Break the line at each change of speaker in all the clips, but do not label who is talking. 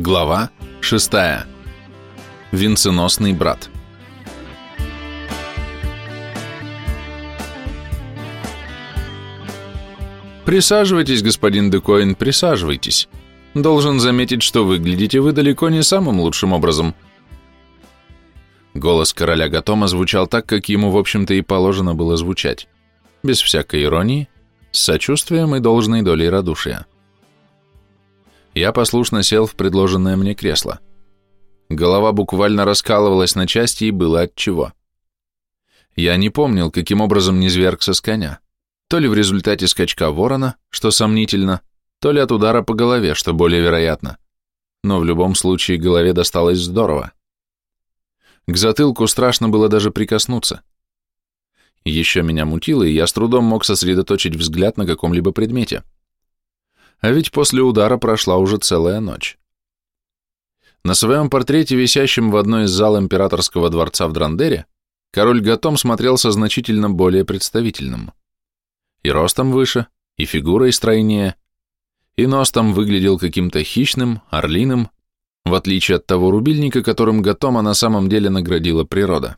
Глава 6. Венценосный брат. Присаживайтесь, господин Декоин, присаживайтесь. Должен заметить, что выглядите вы далеко не самым лучшим образом. Голос короля Гатома звучал так, как ему, в общем-то, и положено было звучать. Без всякой иронии, с сочувствием и должной долей радушия. Я послушно сел в предложенное мне кресло. Голова буквально раскалывалась на части и было от чего. Я не помнил, каким образом не звергся с коня. То ли в результате скачка ворона, что сомнительно, то ли от удара по голове, что более вероятно. Но в любом случае голове досталось здорово. К затылку страшно было даже прикоснуться. Еще меня мутило, и я с трудом мог сосредоточить взгляд на каком-либо предмете. А ведь после удара прошла уже целая ночь. На своем портрете, висящем в одной из зал императорского дворца в Драндере, король Гатом смотрелся значительно более представительным. И ростом выше, и фигурой стройнее, и нос там выглядел каким-то хищным, орлиным, в отличие от того рубильника, которым Гатома на самом деле наградила природа.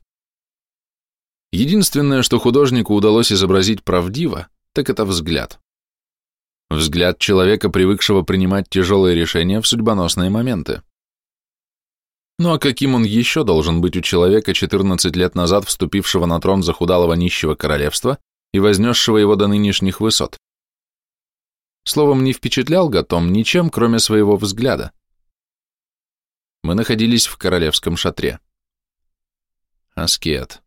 Единственное, что художнику удалось изобразить правдиво, так это взгляд. Взгляд человека, привыкшего принимать тяжелые решения в судьбоносные моменты. Ну а каким он еще должен быть у человека, 14 лет назад вступившего на трон захудалого нищего королевства и вознесшего его до нынешних высот? Словом, не впечатлял Гатом ничем, кроме своего взгляда. Мы находились в королевском шатре. Аскет.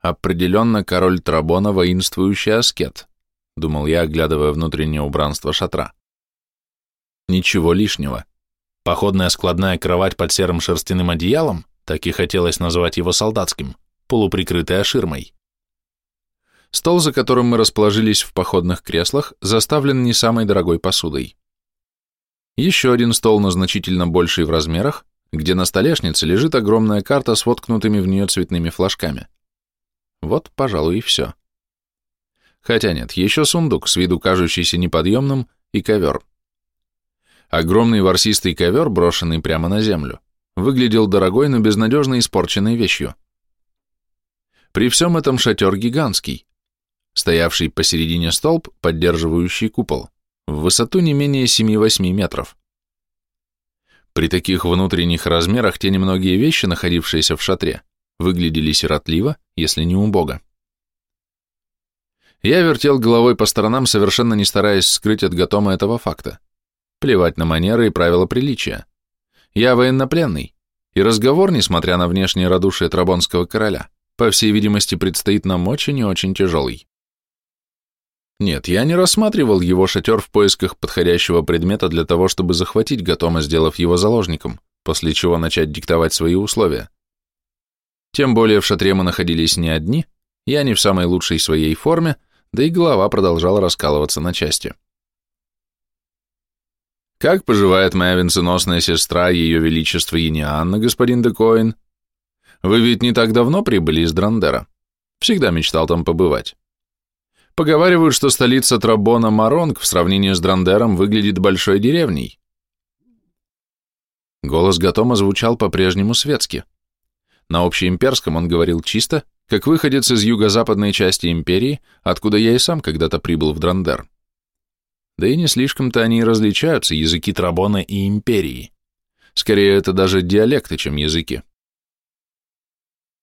Определенно король Трабона воинствующий аскет думал я, оглядывая внутреннее убранство шатра. Ничего лишнего. Походная складная кровать под серым шерстяным одеялом, так и хотелось назвать его солдатским, полуприкрытая ширмой. Стол, за которым мы расположились в походных креслах, заставлен не самой дорогой посудой. Еще один стол, но значительно больший в размерах, где на столешнице лежит огромная карта с воткнутыми в нее цветными флажками. Вот, пожалуй, и все. Хотя нет, еще сундук, с виду кажущийся неподъемным, и ковер. Огромный ворсистый ковер, брошенный прямо на землю, выглядел дорогой, но безнадежно испорченной вещью. При всем этом шатер гигантский, стоявший посередине столб, поддерживающий купол, в высоту не менее 7-8 метров. При таких внутренних размерах те немногие вещи, находившиеся в шатре, выглядели сиротливо, если не убого. Я вертел головой по сторонам, совершенно не стараясь скрыть от Гатома этого факта. Плевать на манеры и правила приличия. Я военнопленный, и разговор, несмотря на внешнее радушие Трабонского короля, по всей видимости, предстоит нам очень и очень тяжелый. Нет, я не рассматривал его шатер в поисках подходящего предмета для того, чтобы захватить Гатома, сделав его заложником, после чего начать диктовать свои условия. Тем более в шатре мы находились не одни, я не в самой лучшей своей форме, да и голова продолжала раскалываться на части. «Как поживает моя венценосная сестра, ее величество Енианна, господин Декоин? Вы ведь не так давно прибыли из Драндера. Всегда мечтал там побывать. Поговаривают, что столица Трабона Маронг в сравнении с Драндером выглядит большой деревней». Голос Гатома звучал по-прежнему светски. На общеимперском он говорил чисто, как выходец из юго-западной части империи, откуда я и сам когда-то прибыл в Драндер. Да и не слишком-то они различаются, языки Трабона и империи. Скорее, это даже диалекты, чем языки.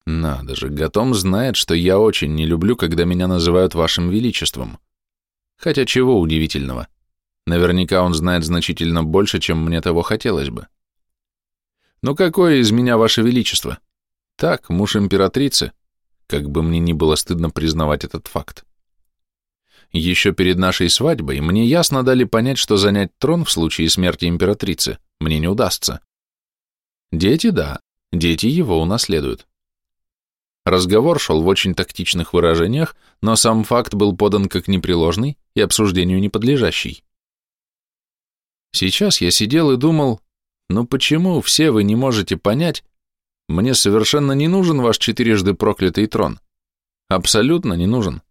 Надо же, Гатом знает, что я очень не люблю, когда меня называют вашим величеством. Хотя чего удивительного. Наверняка он знает значительно больше, чем мне того хотелось бы. Ну какое из меня ваше величество? Так, муж императрицы, как бы мне ни было стыдно признавать этот факт. Еще перед нашей свадьбой мне ясно дали понять, что занять трон в случае смерти императрицы мне не удастся. Дети, да, дети его унаследуют. Разговор шел в очень тактичных выражениях, но сам факт был подан как непреложный и обсуждению не подлежащий. Сейчас я сидел и думал, ну почему все вы не можете понять, мне совершенно не нужен ваш четырежды проклятый трон. Абсолютно не нужен.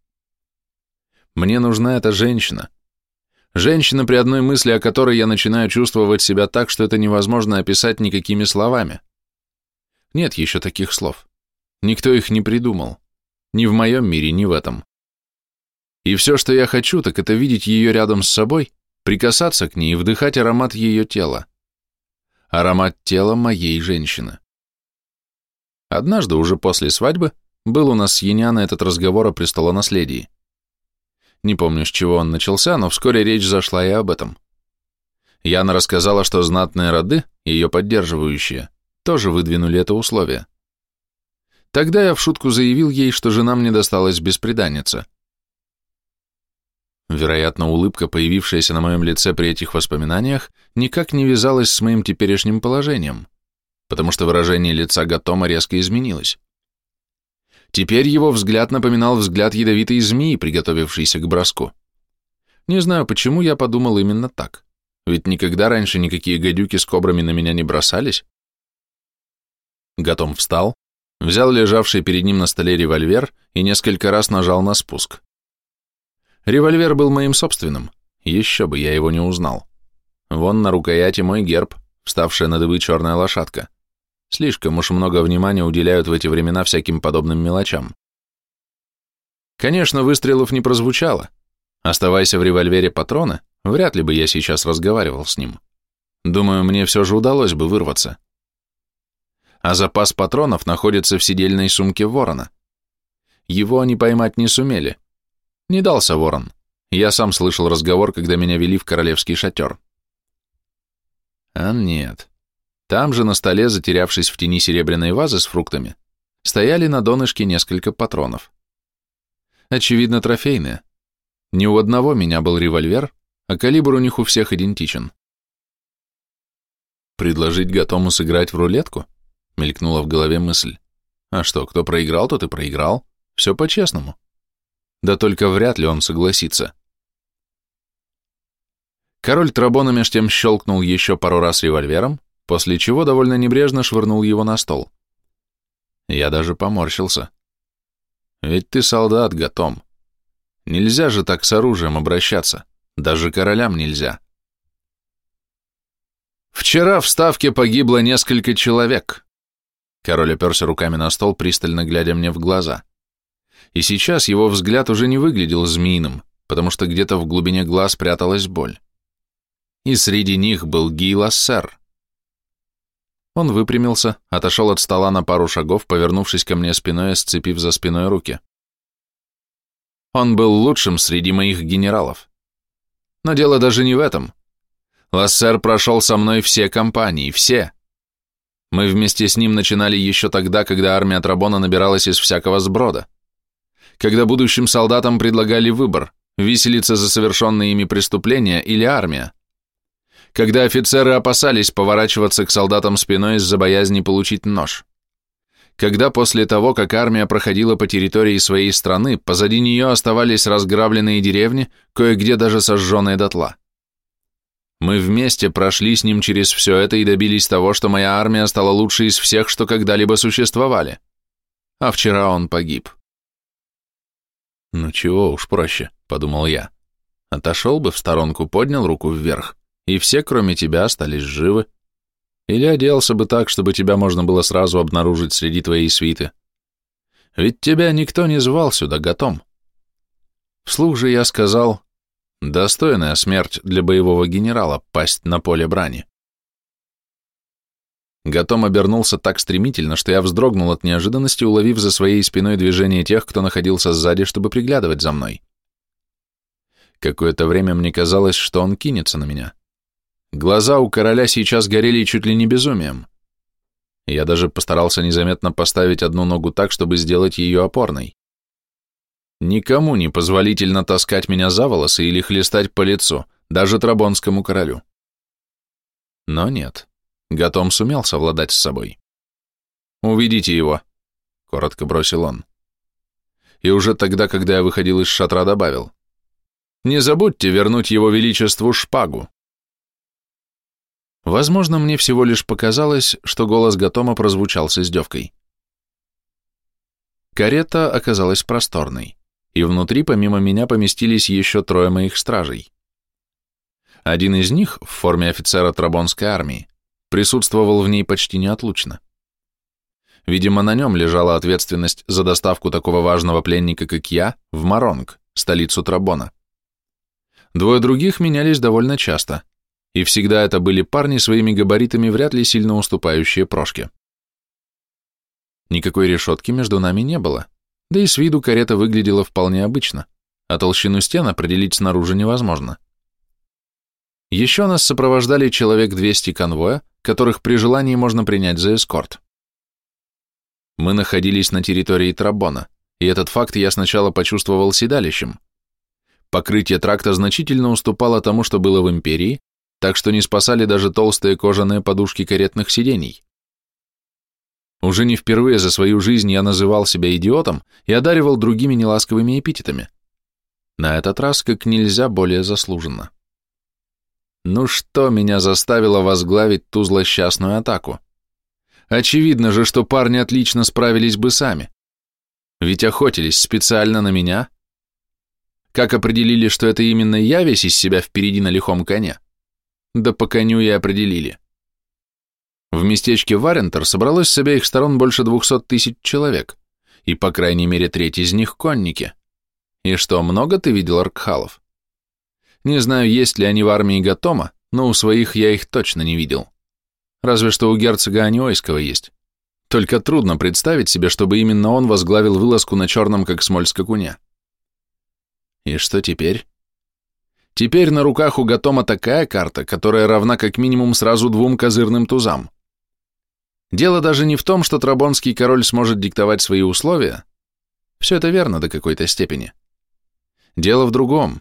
Мне нужна эта женщина. Женщина, при одной мысли о которой я начинаю чувствовать себя так, что это невозможно описать никакими словами. Нет еще таких слов. Никто их не придумал. Ни в моем мире, ни в этом. И все, что я хочу, так это видеть ее рядом с собой, прикасаться к ней и вдыхать аромат ее тела. Аромат тела моей женщины. Однажды, уже после свадьбы, был у нас с Яняной этот разговор о престолонаследии. Не помню, с чего он начался, но вскоре речь зашла и об этом. Яна рассказала, что знатные роды, ее поддерживающие, тоже выдвинули это условие. Тогда я в шутку заявил ей, что жена мне досталась бесприданница. Вероятно, улыбка, появившаяся на моем лице при этих воспоминаниях, никак не вязалась с моим теперешним положением потому что выражение лица Гатома резко изменилось. Теперь его взгляд напоминал взгляд ядовитой змеи, приготовившейся к броску. Не знаю, почему я подумал именно так, ведь никогда раньше никакие гадюки с кобрами на меня не бросались. Гатом встал, взял лежавший перед ним на столе револьвер и несколько раз нажал на спуск. Револьвер был моим собственным, еще бы я его не узнал. Вон на рукояти мой герб, вставшая на дыбы черная лошадка. Слишком уж много внимания уделяют в эти времена всяким подобным мелочам. Конечно, выстрелов не прозвучало. Оставайся в револьвере патроны, вряд ли бы я сейчас разговаривал с ним. Думаю, мне все же удалось бы вырваться. А запас патронов находится в сидельной сумке ворона. Его они поймать не сумели. Не дался ворон. Я сам слышал разговор, когда меня вели в королевский шатер. А нет. Там же на столе, затерявшись в тени серебряной вазы с фруктами, стояли на донышке несколько патронов. Очевидно, трофейные. Ни у одного меня был револьвер, а калибр у них у всех идентичен. «Предложить Гатому сыграть в рулетку?» — мелькнула в голове мысль. «А что, кто проиграл, тот и проиграл. Все по-честному. Да только вряд ли он согласится». Король Трабона меж тем щелкнул еще пару раз револьвером, после чего довольно небрежно швырнул его на стол. Я даже поморщился. Ведь ты солдат, Гатом. Нельзя же так с оружием обращаться, даже королям нельзя. Вчера в Ставке погибло несколько человек. Король оперся руками на стол, пристально глядя мне в глаза. И сейчас его взгляд уже не выглядел змеиным, потому что где-то в глубине глаз пряталась боль. И среди них был Гий Лассер. Он выпрямился, отошел от стола на пару шагов, повернувшись ко мне спиной и сцепив за спиной руки. Он был лучшим среди моих генералов. Но дело даже не в этом. Лассер прошел со мной все кампании, все. Мы вместе с ним начинали еще тогда, когда армия Трабона набиралась из всякого сброда. Когда будущим солдатам предлагали выбор – виселиться за совершенные ими преступления или армия когда офицеры опасались поворачиваться к солдатам спиной из-за боязни получить нож. Когда после того, как армия проходила по территории своей страны, позади нее оставались разграбленные деревни, кое-где даже сожженные дотла. Мы вместе прошли с ним через все это и добились того, что моя армия стала лучшей из всех, что когда-либо существовали. А вчера он погиб. «Ну чего уж проще», — подумал я. Отошел бы в сторонку, поднял руку вверх и все, кроме тебя, остались живы. Или оделся бы так, чтобы тебя можно было сразу обнаружить среди твоей свиты. Ведь тебя никто не звал сюда, Гатом. Вслух же я сказал, достойная смерть для боевого генерала пасть на поле брани. Гатом обернулся так стремительно, что я вздрогнул от неожиданности, уловив за своей спиной движение тех, кто находился сзади, чтобы приглядывать за мной. Какое-то время мне казалось, что он кинется на меня. Глаза у короля сейчас горели чуть ли не безумием. Я даже постарался незаметно поставить одну ногу так, чтобы сделать ее опорной. Никому не позволительно таскать меня за волосы или хлестать по лицу, даже Трабонскому королю. Но нет, Гатом сумел совладать с собой. «Уведите его», — коротко бросил он. И уже тогда, когда я выходил из шатра, добавил. «Не забудьте вернуть его величеству шпагу». Возможно, мне всего лишь показалось, что голос Гатома прозвучал с издевкой. Карета оказалась просторной, и внутри помимо меня поместились еще трое моих стражей. Один из них, в форме офицера Трабонской армии, присутствовал в ней почти неотлучно. Видимо, на нем лежала ответственность за доставку такого важного пленника, как я, в Маронг, столицу Трабона. Двое других менялись довольно часто, и всегда это были парни своими габаритами, вряд ли сильно уступающие Прошке. Никакой решетки между нами не было, да и с виду карета выглядела вполне обычно, а толщину стен определить снаружи невозможно. Еще нас сопровождали человек 200 конвоя, которых при желании можно принять за эскорт. Мы находились на территории Трабона, и этот факт я сначала почувствовал седалищем. Покрытие тракта значительно уступало тому, что было в Империи, так что не спасали даже толстые кожаные подушки каретных сидений. Уже не впервые за свою жизнь я называл себя идиотом и одаривал другими неласковыми эпитетами. На этот раз как нельзя более заслуженно. Ну что меня заставило возглавить ту злосчастную атаку? Очевидно же, что парни отлично справились бы сами. Ведь охотились специально на меня. Как определили, что это именно я весь из себя впереди на лихом коне? Да по коню и определили. В местечке Варентер собралось с обеих сторон больше двухсот тысяч человек, и по крайней мере треть из них конники. И что, много ты видел аркхалов? Не знаю, есть ли они в армии Гатома, но у своих я их точно не видел. Разве что у герцога Аниойского есть. Только трудно представить себе, чтобы именно он возглавил вылазку на черном, как смоль скакуня. И что теперь? Теперь на руках у Гатома такая карта, которая равна как минимум сразу двум козырным тузам. Дело даже не в том, что Трабонский король сможет диктовать свои условия. Все это верно до какой-то степени. Дело в другом.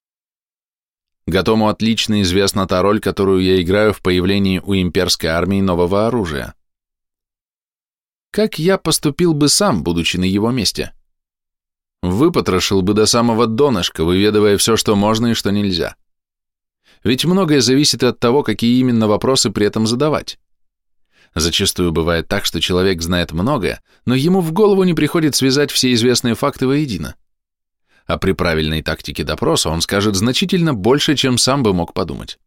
Гатому отлично известна та роль, которую я играю в появлении у имперской армии нового оружия. Как я поступил бы сам, будучи на его месте? Выпотрошил бы до самого донышка, выведывая все, что можно и что нельзя. Ведь многое зависит от того, какие именно вопросы при этом задавать. Зачастую бывает так, что человек знает многое, но ему в голову не приходит связать все известные факты воедино. А при правильной тактике допроса он скажет значительно больше, чем сам бы мог подумать.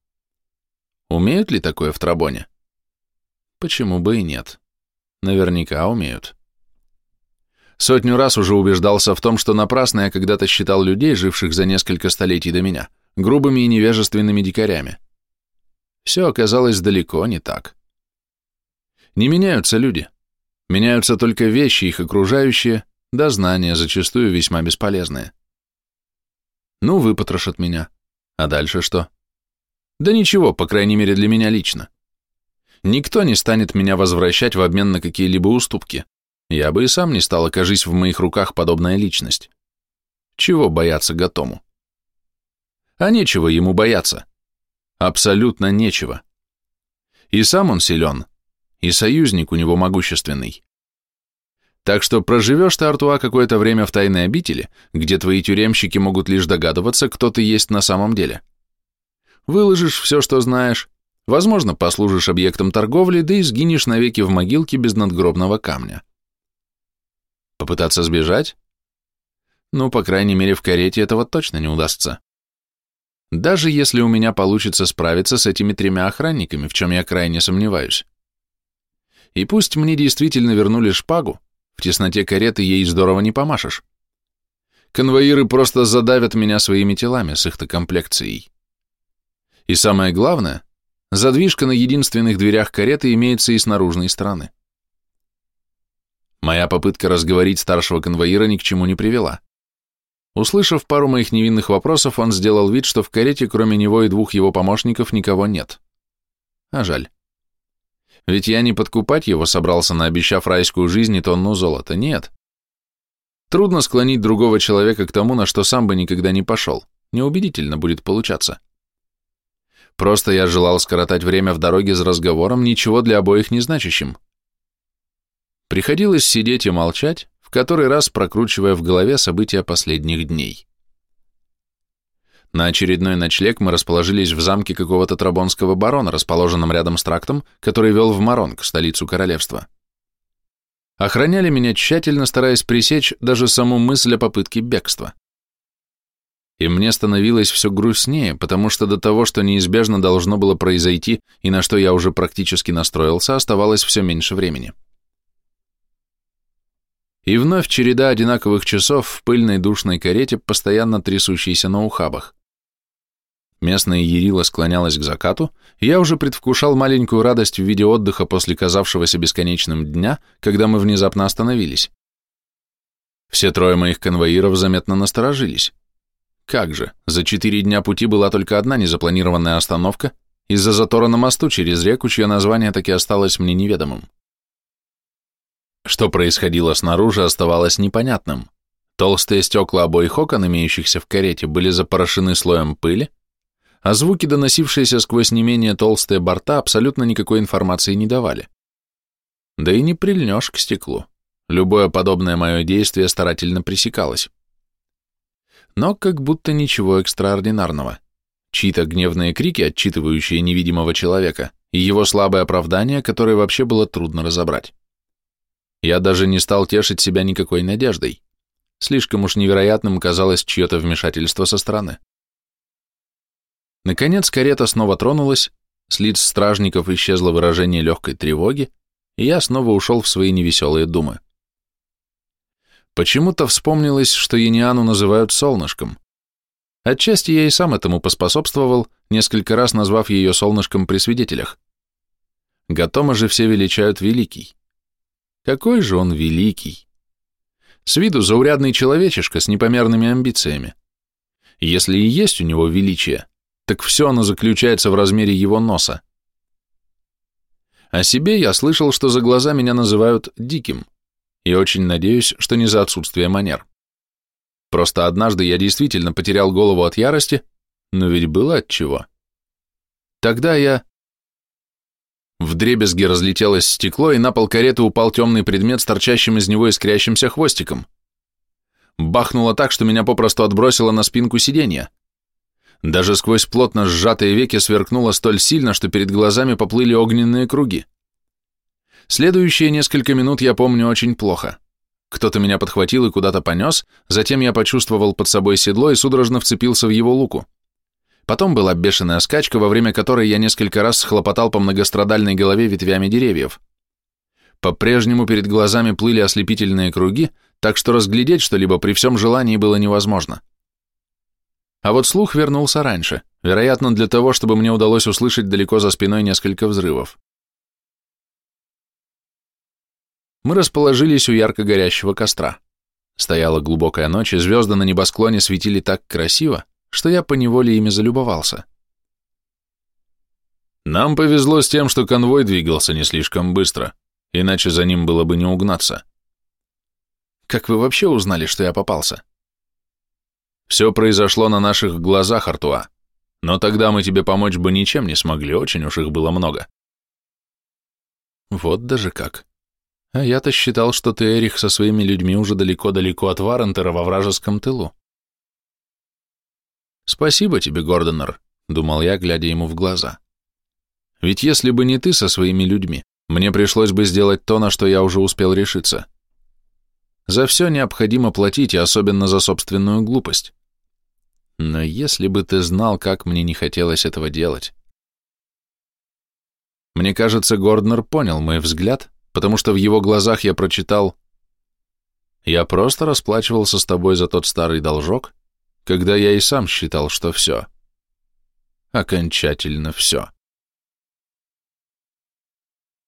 Умеют ли такое в Трабоне? Почему бы и нет? Наверняка умеют. Сотню раз уже убеждался в том, что напрасно я когда-то считал людей, живших за несколько столетий до меня, грубыми и невежественными дикарями. Все оказалось далеко не так. Не меняются люди. Меняются только вещи, их окружающие, да знания, зачастую весьма бесполезные. Ну, выпотрошат меня. А дальше что? Да ничего, по крайней мере для меня лично. Никто не станет меня возвращать в обмен на какие-либо уступки. Я бы и сам не стал, окажись в моих руках подобная личность. Чего бояться Гатому? А нечего ему бояться. Абсолютно нечего. И сам он силен, и союзник у него могущественный. Так что проживешь ты, Артуа, какое-то время в тайной обители, где твои тюремщики могут лишь догадываться, кто ты есть на самом деле. Выложишь все, что знаешь, возможно, послужишь объектом торговли, да и сгинешь навеки в могилке без надгробного камня. Попытаться сбежать? Ну, по крайней мере, в карете этого точно не удастся. Даже если у меня получится справиться с этими тремя охранниками, в чем я крайне сомневаюсь. И пусть мне действительно вернули шпагу, в тесноте кареты ей здорово не помашешь. Конвоиры просто задавят меня своими телами с их-то комплекцией. И самое главное, задвижка на единственных дверях кареты имеется и с наружной стороны. Моя попытка разговорить старшего конвоира ни к чему не привела. Услышав пару моих невинных вопросов, он сделал вид, что в карете кроме него и двух его помощников никого нет. А жаль. Ведь я не подкупать его собрался, наобещав райскую жизнь и тонну золота, нет. Трудно склонить другого человека к тому, на что сам бы никогда не пошел. Неубедительно будет получаться. Просто я желал скоротать время в дороге с разговором, ничего для обоих не значащим. Приходилось сидеть и молчать, который раз прокручивая в голове события последних дней. На очередной ночлег мы расположились в замке какого-то трабонского барона, расположенном рядом с трактом, который вел в Маронг, столицу королевства. Охраняли меня тщательно, стараясь пресечь даже саму мысль о попытке бегства. и мне становилось все грустнее, потому что до того, что неизбежно должно было произойти и на что я уже практически настроился, оставалось все меньше времени. И вновь череда одинаковых часов в пыльной душной карете, постоянно трясущейся на ухабах. Местная Ерила склонялась к закату, и я уже предвкушал маленькую радость в виде отдыха после казавшегося бесконечным дня, когда мы внезапно остановились. Все трое моих конвоиров заметно насторожились. Как же, за четыре дня пути была только одна незапланированная остановка из-за затора на мосту через реку, чье название таки осталось мне неведомым. Что происходило снаружи, оставалось непонятным. Толстые стекла обоих окон, имеющихся в карете, были запорошены слоем пыли, а звуки, доносившиеся сквозь не менее толстые борта, абсолютно никакой информации не давали. Да и не прильнешь к стеклу. Любое подобное мое действие старательно пресекалось. Но как будто ничего экстраординарного. Чьи-то гневные крики, отчитывающие невидимого человека, и его слабое оправдание, которое вообще было трудно разобрать. Я даже не стал тешить себя никакой надеждой. Слишком уж невероятным казалось чье-то вмешательство со стороны. Наконец карета снова тронулась, с лиц стражников исчезло выражение легкой тревоги, и я снова ушел в свои невеселые думы. Почему-то вспомнилось, что Ениану называют солнышком. Отчасти я и сам этому поспособствовал, несколько раз назвав ее солнышком при свидетелях. Гатома же все величают великий. Какой же он великий! С виду заурядный человечишка с непомерными амбициями. Если и есть у него величие, так все оно заключается в размере его носа. О себе я слышал, что за глаза меня называют диким, и очень надеюсь, что не за отсутствие манер. Просто однажды я действительно потерял голову от ярости, но ведь было от чего. Тогда я... В дребезги разлетелось стекло, и на пол кареты упал темный предмет с торчащим из него искрящимся хвостиком. Бахнуло так, что меня попросту отбросило на спинку сиденья. Даже сквозь плотно сжатые веки сверкнуло столь сильно, что перед глазами поплыли огненные круги. Следующие несколько минут я помню очень плохо. Кто-то меня подхватил и куда-то понес, затем я почувствовал под собой седло и судорожно вцепился в его луку. Потом была бешеная скачка, во время которой я несколько раз схлопотал по многострадальной голове ветвями деревьев. По-прежнему перед глазами плыли ослепительные круги, так что разглядеть что-либо при всем желании было невозможно. А вот слух вернулся раньше, вероятно, для того, чтобы мне удалось услышать далеко за спиной несколько взрывов. Мы расположились у ярко горящего костра. Стояла глубокая ночь, и звезды на небосклоне светили так красиво, что я поневоле ими залюбовался. Нам повезло с тем, что конвой двигался не слишком быстро, иначе за ним было бы не угнаться. Как вы вообще узнали, что я попался? Все произошло на наших глазах, Артуа. Но тогда мы тебе помочь бы ничем не смогли, очень уж их было много. Вот даже как. А я-то считал, что ты, Эрих, со своими людьми уже далеко-далеко от Варентера во вражеском тылу. Спасибо тебе, Гордонер, думал я, глядя ему в глаза. Ведь если бы не ты со своими людьми, мне пришлось бы сделать то, на что я уже успел решиться. За все необходимо платить, и особенно за собственную глупость. Но если бы ты знал, как мне не хотелось этого делать. Мне кажется, Горднер понял мой взгляд, потому что в его глазах я прочитал «Я просто расплачивался с тобой за тот старый должок, когда я и сам считал, что все. Окончательно все».